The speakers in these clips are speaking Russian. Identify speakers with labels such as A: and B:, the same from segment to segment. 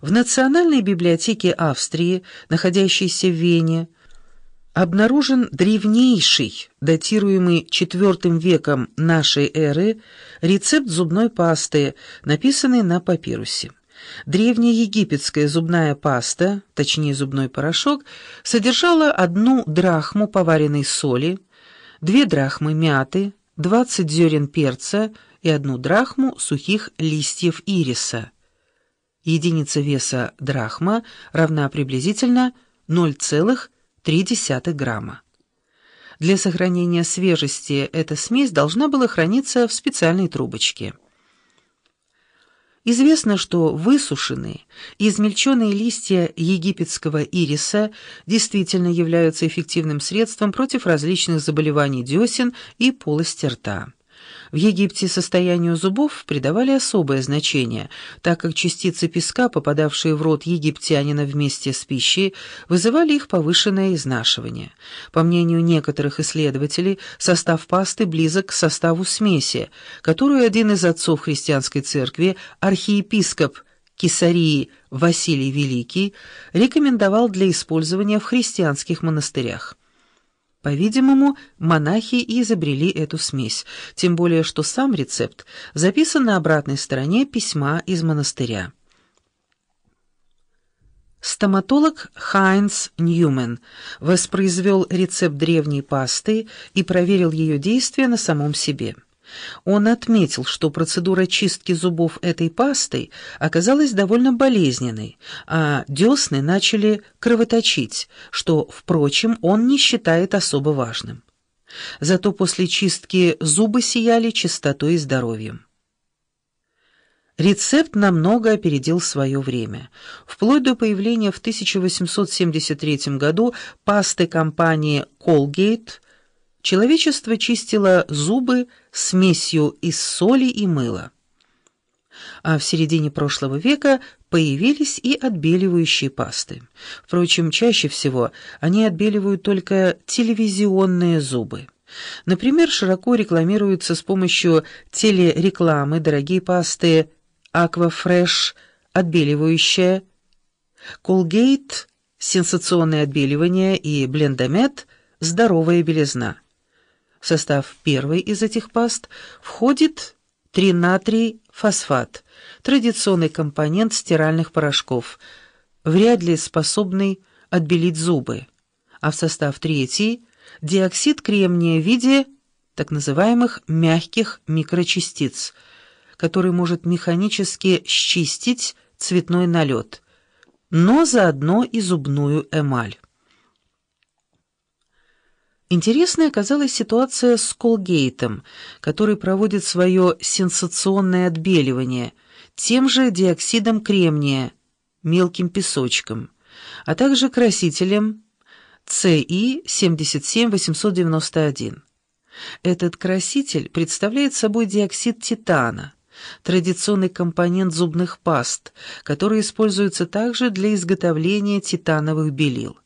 A: В Национальной библиотеке Австрии, находящейся в Вене, обнаружен древнейший, датируемый IV веком нашей эры, рецепт зубной пасты, написанный на папирусе. Древняя египетская зубная паста, точнее зубной порошок, содержала одну драхму поваренной соли, две драхмы мяты, 20 зерен перца и одну драхму сухих листьев ириса. Единица веса драхма равна приблизительно 0,3 грамма. Для сохранения свежести эта смесь должна была храниться в специальной трубочке. Известно, что высушенные и измельченные листья египетского ириса действительно являются эффективным средством против различных заболеваний десен и полости рта. В Египте состоянию зубов придавали особое значение, так как частицы песка, попадавшие в рот египтянина вместе с пищей, вызывали их повышенное изнашивание. По мнению некоторых исследователей, состав пасты близок к составу смеси, которую один из отцов христианской церкви, архиепископ Кесарии Василий Великий, рекомендовал для использования в христианских монастырях. По-видимому, монахи и изобрели эту смесь, тем более что сам рецепт записан на обратной стороне письма из монастыря. Стоматолог Хайнц Ньюмен воспроизвел рецепт древней пасты и проверил ее действие на самом себе. Он отметил, что процедура чистки зубов этой пастой оказалась довольно болезненной, а десны начали кровоточить, что, впрочем, он не считает особо важным. Зато после чистки зубы сияли чистотой и здоровьем. Рецепт намного опередил свое время. Вплоть до появления в 1873 году пасты компании Colgate – человечество чистило зубы смесью из соли и мыла. А в середине прошлого века появились и отбеливающие пасты. Впрочем, чаще всего они отбеливают только телевизионные зубы. Например, широко рекламируются с помощью телерекламы дорогие пасты Aquafresh отбеливающая, Colgate сенсационное отбеливание и Blendamет здоровая белизна. В состав первой из этих паст входит тринатрий фосфат, традиционный компонент стиральных порошков, вряд ли способный отбелить зубы, а в состав третьей – диоксид кремния в виде так называемых мягких микрочастиц, который может механически счистить цветной налет, но заодно и зубную эмаль. Интересной оказалась ситуация с Колгейтом, который проводит свое сенсационное отбеливание тем же диоксидом кремния, мелким песочком, а также красителем CI-77891. Этот краситель представляет собой диоксид титана, традиционный компонент зубных паст, который используется также для изготовления титановых белил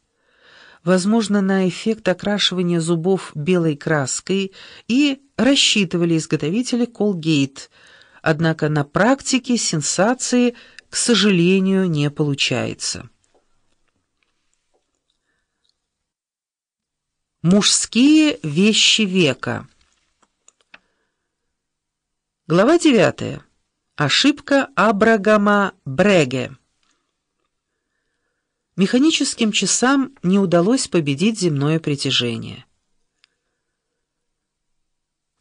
A: возможно, на эффект окрашивания зубов белой краской и рассчитывали изготовители Colgate, однако на практике сенсации, к сожалению, не получается. Мужские вещи века Глава 9. Ошибка Абрагама Бреге Механическим часам не удалось победить земное притяжение.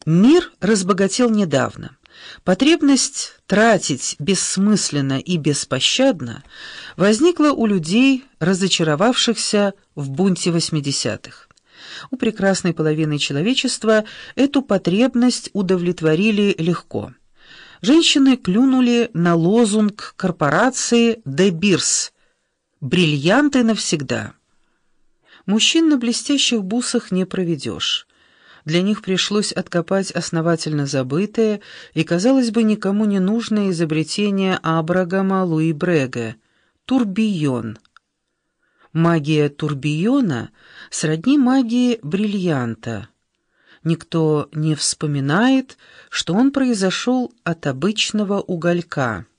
A: Мир разбогател недавно. Потребность тратить бессмысленно и беспощадно возникла у людей, разочаровавшихся в бунте 80-х. У прекрасной половины человечества эту потребность удовлетворили легко. Женщины клюнули на лозунг корпорации «De Beers» Бриллианты навсегда. Мужчин на блестящих бусах не проведешь. Для них пришлось откопать основательно забытое и, казалось бы, никому не нужное изобретение Абрагама Луи Брега — турбион. Магия турбиона сродни магии бриллианта. Никто не вспоминает, что он произошел от обычного уголька —